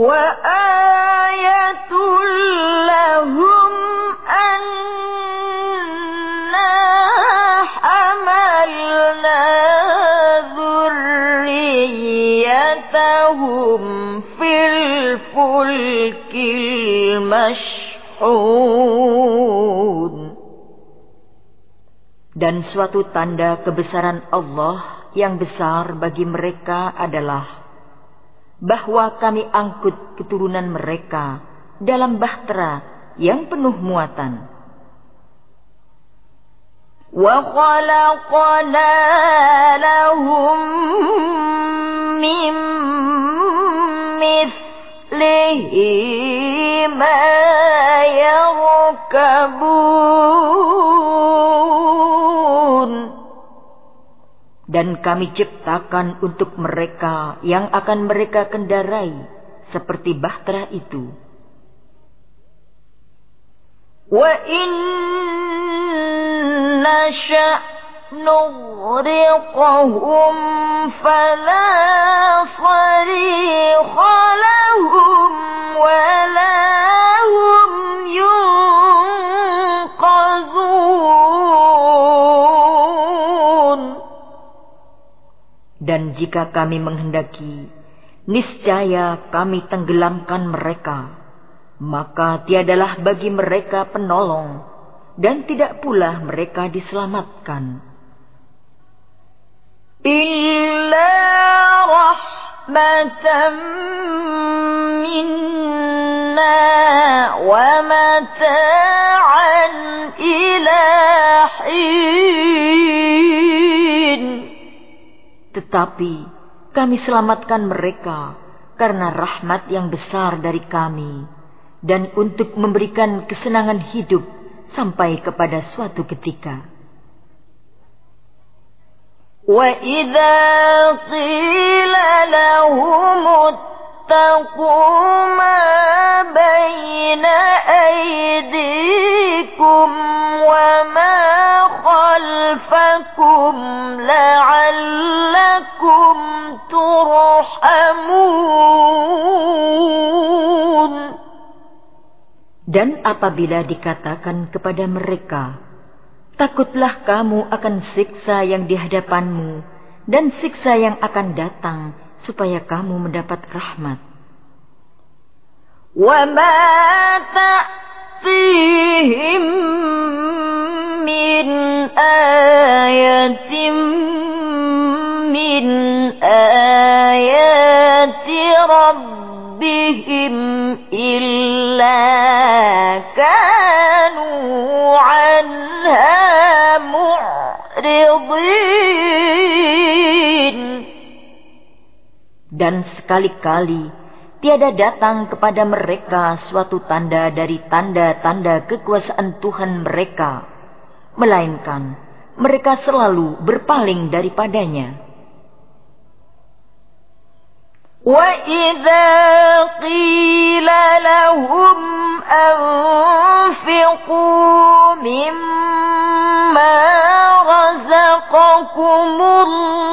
وآية لهم أنا حملنا ذريتهم في الفلك المشحون Dan suatu tanda kebesaran Allah yang besar bagi mereka adalah bahwa kami angkut keturunan mereka dalam bahtera yang penuh muatan. وَخَلَقْنَا لَهُم مِّن مِّثْلِهِ مَا Dan kami ciptakan untuk mereka yang akan mereka kendarai seperti bahtera itu. Wa inna نغرقهم فلا صريخ لهم ولا Dan jika kami menghendaki, niscaya kami tenggelamkan mereka. Maka tiadalah bagi mereka penolong, dan tidak pula mereka diselamatkan. Illa rahmatan minna wa Tetapi kami selamatkan mereka karena rahmat yang besar dari kami dan untuk memberikan kesenangan hidup sampai kepada suatu ketika. وَإِذَا قِيلَ لَهُمُ اتَّقُوا مَا بَيْنَ أَيْدِيكُمْ وَمَا خَلْفَكُمْ لَعَلَّكُمْ Dan apabila dikatakan kepada mereka, Takutlah kamu akan siksa yang di hadapanmu dan siksa yang akan datang supaya kamu mendapat rahmat. وَمَا تَأْتِيهِمْ مِنْ آيَةٍ مِنْ آيَاتِ رَبِّهِمْ إِلَّا كَانُوا عَنْهَا Dan sekali-kali tiada datang kepada mereka suatu tanda dari tanda-tanda kekuasaan Tuhan mereka, melainkan mereka selalu berpaling daripadanya. وَإِذَا قِيلَ لَهُمْ أَنفِقُوا مِمَّا رَزَقَكُمُ اللَّهُ.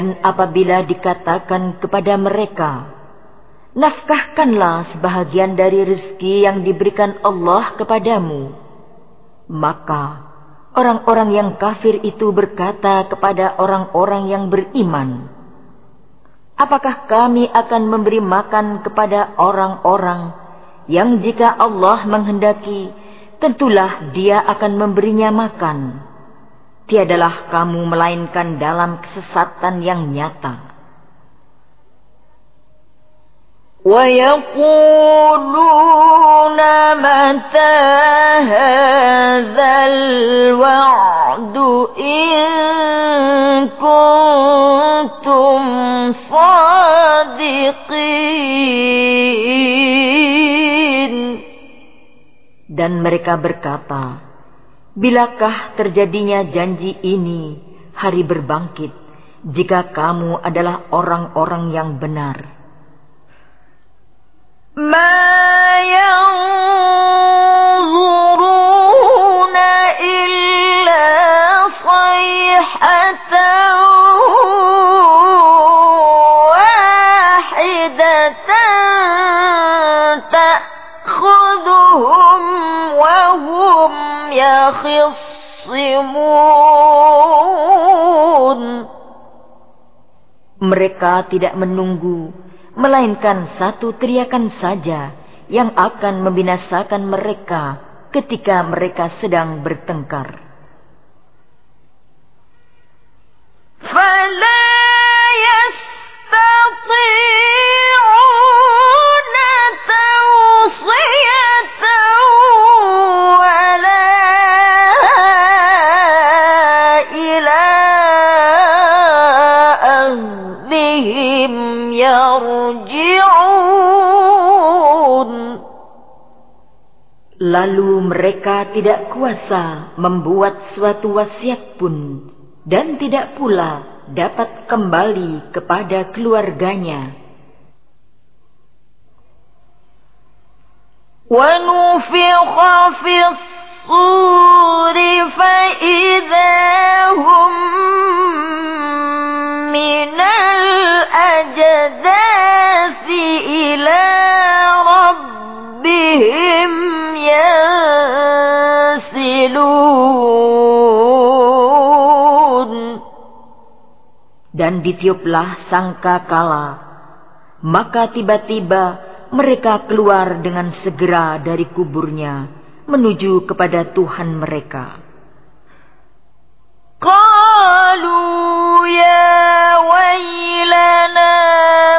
Dan apabila dikatakan kepada mereka, nafkahkanlah sebahagian dari rezeki yang diberikan Allah kepadamu. Maka orang-orang yang kafir itu berkata kepada orang-orang yang beriman, Apakah kami akan memberi makan kepada orang-orang yang jika Allah menghendaki, tentulah dia akan memberinya makan Tiadalah kamu melainkan dalam kesesatan yang nyata. ويقولون متى هذا الوعد إن كنتم صادقين Dan mereka berkata, Bilakah terjadinya janji ini hari berbangkit jika kamu adalah orang-orang yang benar? Ma yang يخصمون Mereka tidak menunggu melainkan satu teriakan saja yang akan membinasakan mereka ketika mereka sedang bertengkar. Lalu mereka tidak kuasa membuat suatu wasiat pun dan tidak pula dapat kembali kepada keluarganya. ونفخ في الصور فإذا هم Ditiuplah sangka kala, maka tiba-tiba mereka keluar dengan segera dari kuburnya menuju kepada Tuhan mereka. Qalu ya wailana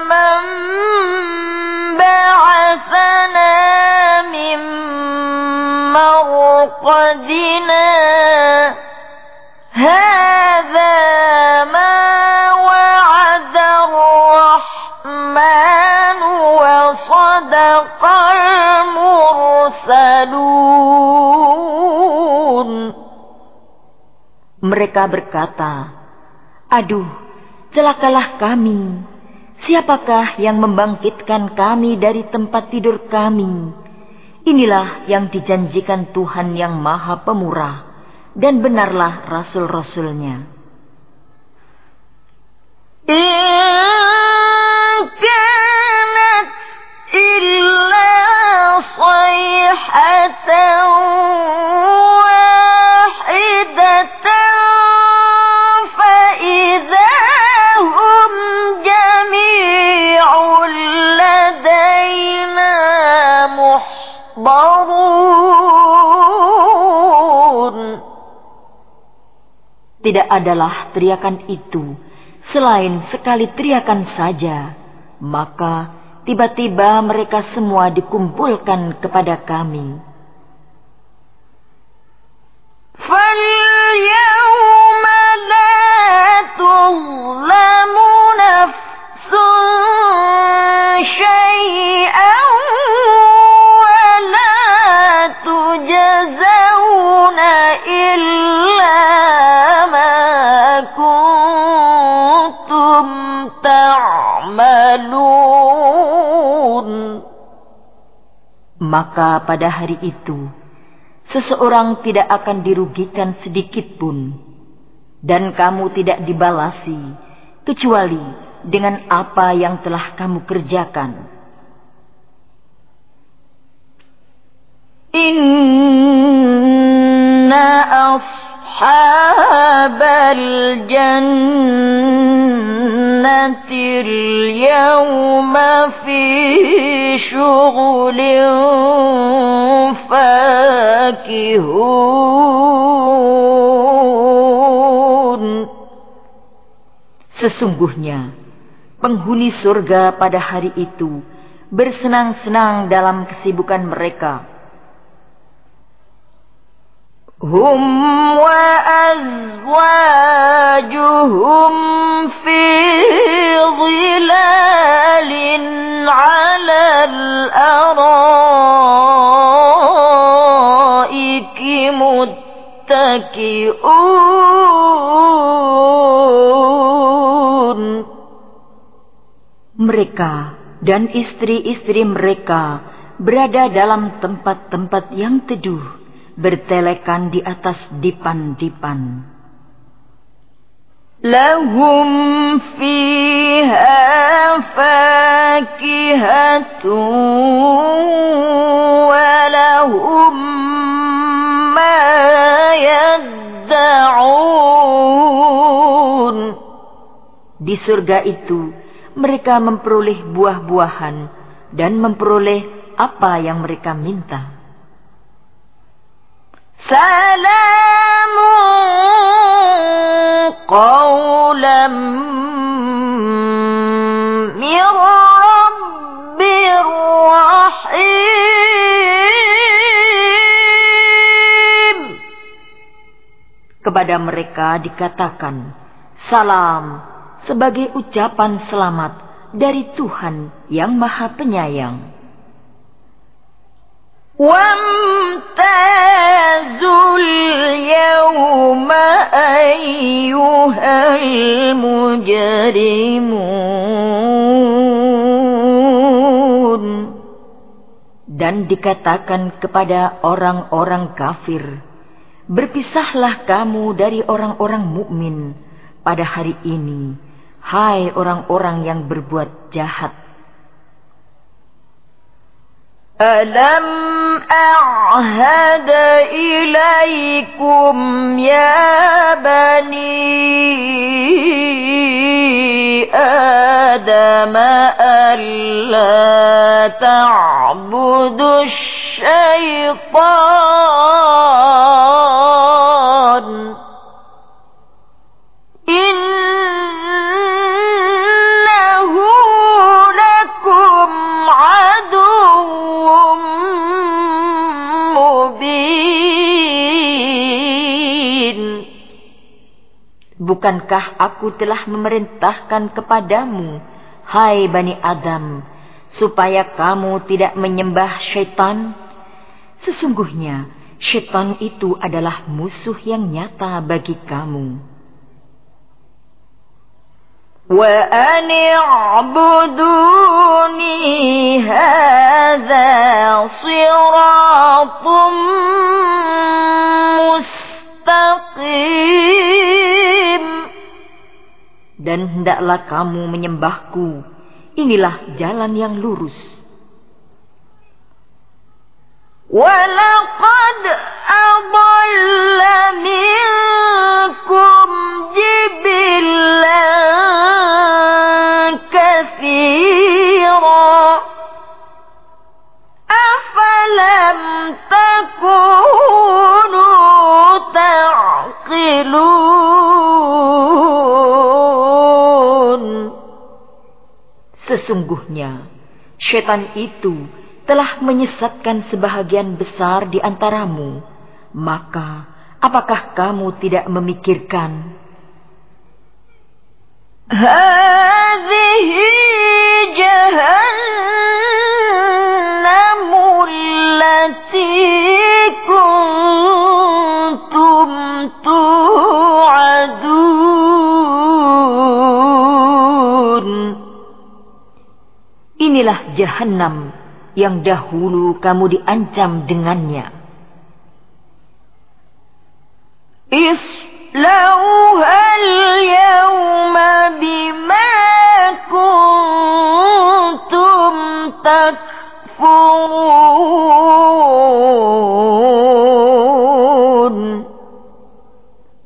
man ba'athana min marqadina Mereka berkata, Aduh, celakalah kami. Siapakah yang membangkitkan kami dari tempat tidur kami? Inilah yang dijanjikan Tuhan yang maha pemurah dan benarlah rasul-rasulnya. illa Tidak adalah teriakan itu selain sekali teriakan saja. Maka tiba-tiba mereka semua dikumpulkan kepada kami. فَالْيَوْمَ لَا تُظْلَمُ Maka pada hari itu, seseorang tidak akan dirugikan sedikit pun, dan kamu tidak dibalasi, kecuali dengan apa yang telah kamu kerjakan. Inna ashabal jannah اليوم في شغل فاكهون Sesungguhnya penghuni surga pada hari itu bersenang-senang dalam kesibukan mereka. Wa azwajuhum fi dhilalin 'ala al-araiki muttaki'un Mereka dan istri-istri mereka berada dalam tempat-tempat yang teduh, bertelekan di atas dipan-dipan. Lahum fiha fakihatun wa lahum ma yadda'un. Di surga itu mereka memperoleh buah-buahan dan memperoleh apa yang mereka minta. Rabbir Rahim. Kepada mereka dikatakan, Salam sebagai ucapan selamat dari Tuhan yang Maha Penyayang. وامتازوا اليوم أيها المجرمون Dan dikatakan kepada orang-orang kafir, Berpisahlah kamu dari orang-orang mukmin pada hari ini, Hai orang-orang yang berbuat jahat. ألم أعهد إليكم يا بني آدم ألا تعبد Bukankah aku telah memerintahkan kepadamu, hai Bani Adam, supaya kamu tidak menyembah syaitan? Sesungguhnya, syaitan itu adalah musuh yang nyata bagi kamu. وأن اعبدوني هذا صراط Dan hendaklah kamu menyembahku. Inilah jalan yang lurus. ولقد أضل منكم Sesungguhnya, setan itu telah menyesatkan sebahagian besar di antaramu. Maka, apakah kamu tidak memikirkan? Hadihi. jahanam yang dahulu kamu diancam dengannya. Islauha bima kuntum takfurun.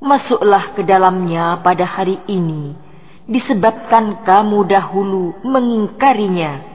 Masuklah ke dalamnya pada hari ini disebabkan kamu dahulu mengingkarinya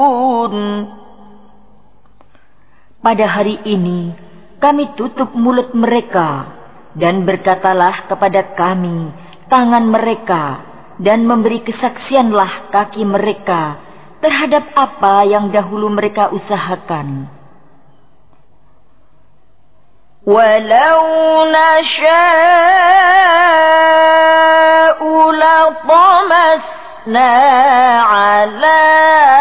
Pada hari ini kami tutup mulut mereka dan berkatalah kepada kami tangan mereka dan memberi kesaksianlah kaki mereka terhadap apa yang dahulu mereka usahakan. Walau nasha'u latamasna ala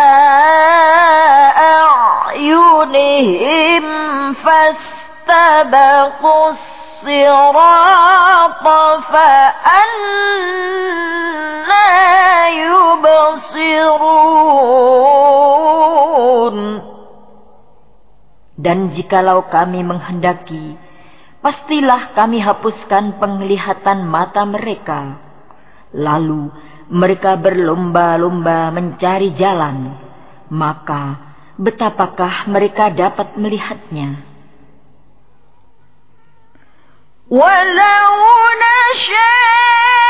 fastabaqus الصراط فأنا يبصرون Dan jikalau kami menghendaki, pastilah kami hapuskan penglihatan mata mereka. Lalu mereka berlomba-lomba mencari jalan, maka betapakah mereka dapat melihatnya? ولو نشاء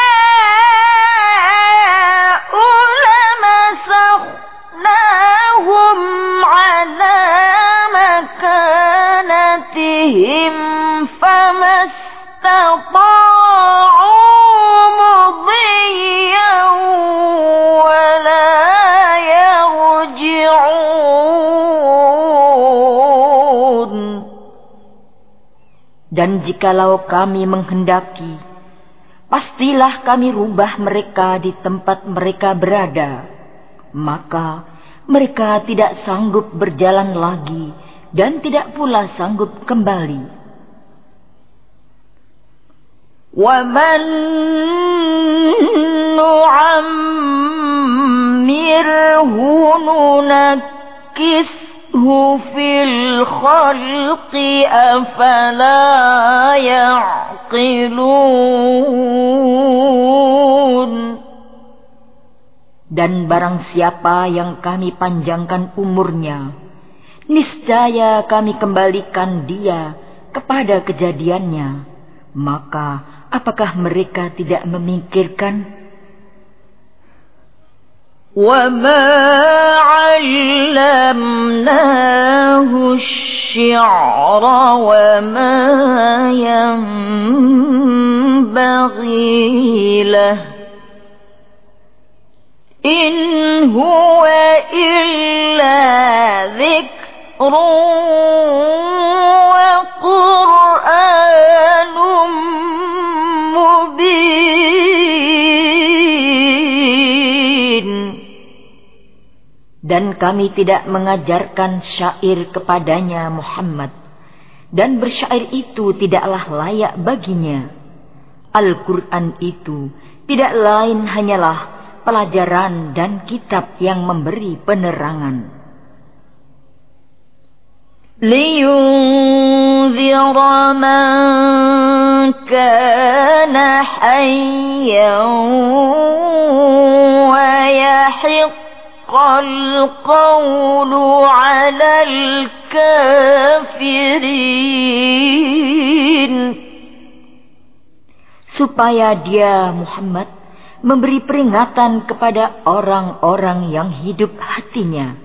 Dan jikalau kami menghendaki, pastilah kami rubah mereka di tempat mereka berada. Maka mereka tidak sanggup berjalan lagi dan tidak pula sanggup kembali. وَمَن نُعَمِّرْهُ نُنَكِّسْ في الخلق أفلا يعقلون Dan barang siapa yang kami panjangkan umurnya, niscaya kami kembalikan dia kepada kejadiannya. Maka apakah mereka tidak memikirkan وما علمناه الشعر وما ينبغي له إن هو إلا ذكر وقرآن dan kami tidak mengajarkan syair kepadanya Muhammad dan bersyair itu tidaklah layak baginya Al-Quran itu tidak lain hanyalah pelajaran dan kitab yang memberi penerangan لينذر من كان حيا ويحق القول على الكافرين supaya dia Muhammad memberi peringatan kepada orang-orang yang hidup hatinya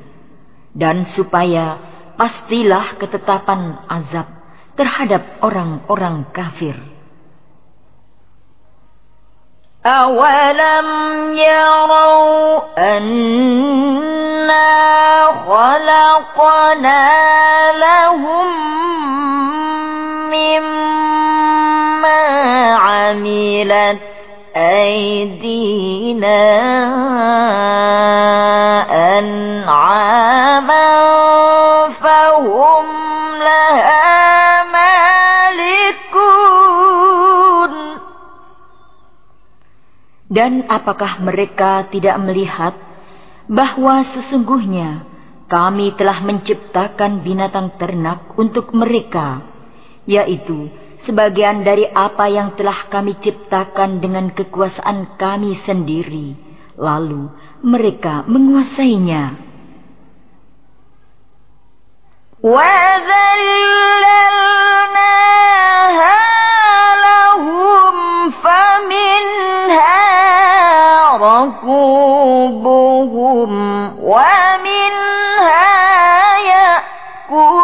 dan supaya pastilah ketetapan azab terhadap orang-orang kafir. أولم يروا أنا خلقنا لهم Dan apakah mereka tidak melihat bahwa sesungguhnya kami telah menciptakan binatang ternak untuk mereka, yaitu sebagian dari apa yang telah kami ciptakan dengan kekuasaan kami sendiri, lalu mereka menguasainya. وَذَلَّلْنَاهَا رَكُوبُهُمْ وَمِنْهَا يَأْكُلُونَ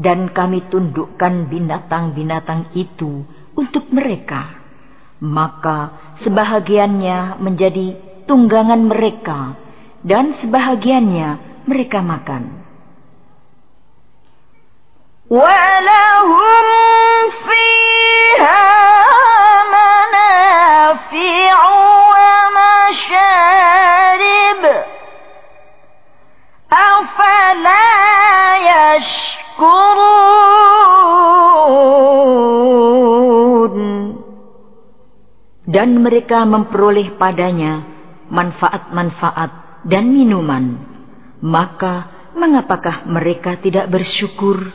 Dan kami tundukkan binatang-binatang itu untuk mereka. Maka sebahagiannya menjadi tunggangan mereka dan sebahagiannya mereka makan. وَلَهُمْ فِيهَا Dan mereka memperoleh padanya manfaat-manfaat dan minuman, maka mengapakah mereka tidak bersyukur?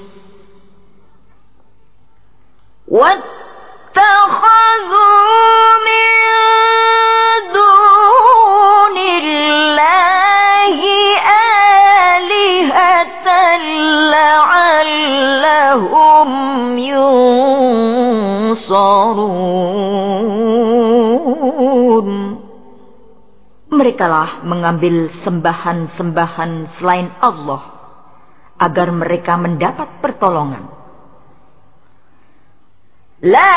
Merekalah mengambil sembahan-sembahan selain Allah agar mereka mendapat pertolongan. La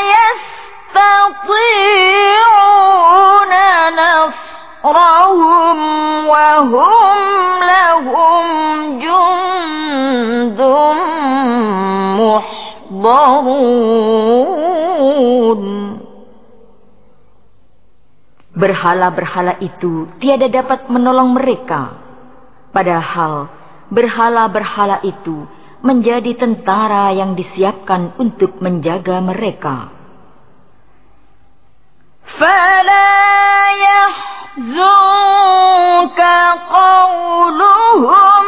yastati'una nasrahum wa hum lahum jundum muhdarun. Berhala-berhala itu tiada dapat menolong mereka. Padahal berhala-berhala itu menjadi tentara yang disiapkan untuk menjaga mereka. فلا يحزنك قولهم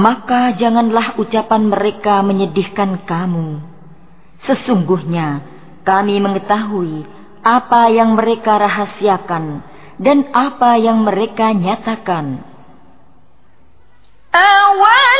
maka janganlah ucapan mereka menyedihkan kamu. Sesungguhnya kami mengetahui apa yang mereka rahasiakan dan apa yang mereka nyatakan. Awalam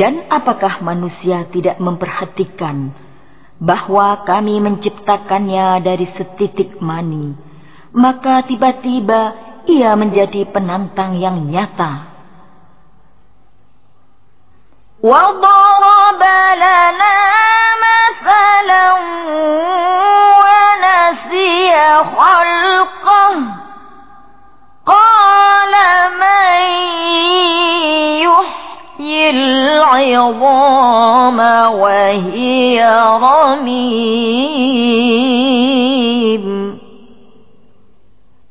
Dan apakah manusia tidak memperhatikan bahwa kami menciptakannya dari setitik mani, maka tiba-tiba ia menjadi penantang yang nyata. وضرب لنا العظام وهي رميم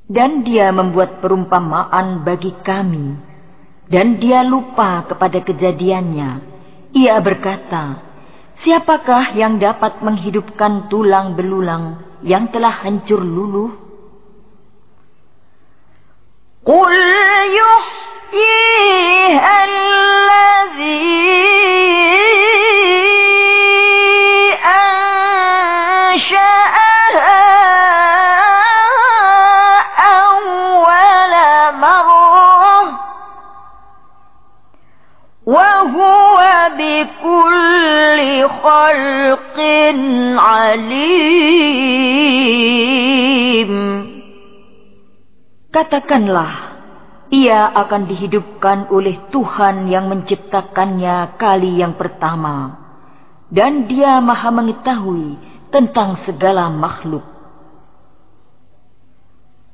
Dan dia membuat perumpamaan bagi kami dan dia lupa kepada kejadiannya. Ia berkata, Siapakah yang dapat menghidupkan tulang belulang yang telah hancur luluh? Qul yuhyiha خلق عليم Katakanlah, ia akan dihidupkan oleh Tuhan yang menciptakannya kali yang pertama. Dan dia maha mengetahui tentang segala makhluk.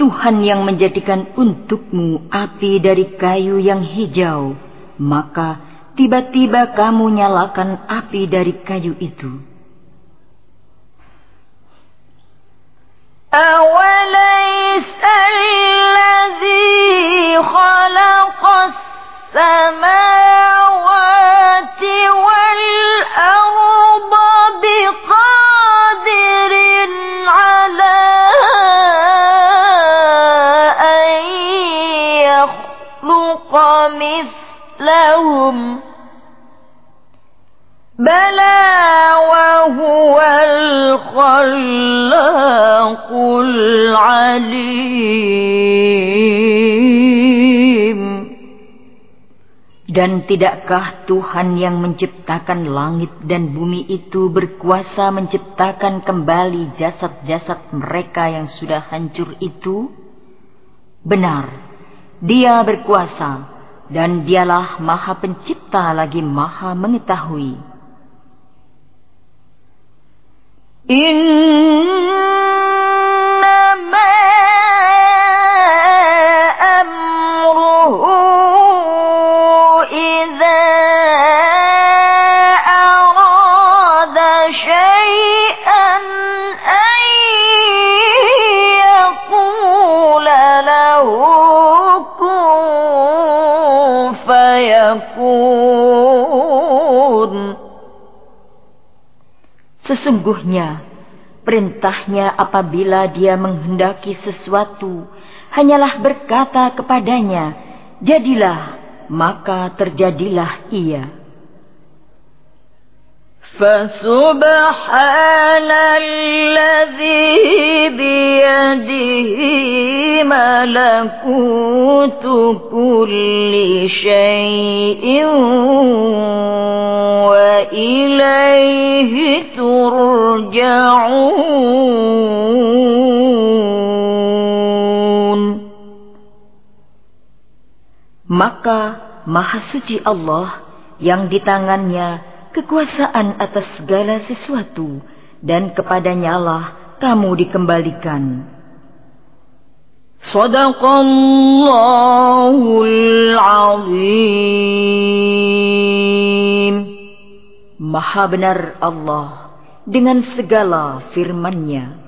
Tuhan yang menjadikan untukmu api dari kayu yang hijau, maka tiba-tiba kamu nyalakan api dari kayu itu. أوليس الذي خلق السماوات مثلهم بلى وهو الخلاق العليم Dan tidakkah Tuhan yang menciptakan langit dan bumi itu berkuasa menciptakan kembali jasad-jasad mereka yang sudah hancur itu? Benar, dia berkuasa dan dialah maha pencipta lagi maha mengetahui. Inna. Sesungguhnya, perintahnya apabila dia menghendaki sesuatu, hanyalah berkata kepadanya, jadilah, maka terjadilah ia. فسبحان الذي بيده ملكوت كل شيء وإليه ترجعون Maka Maha Suci Allah yang di tangannya kekuasaan atas segala sesuatu dan kepadanya lah kamu dikembalikan. Sadaqallahul azim. Maha benar Allah dengan segala firman-Nya.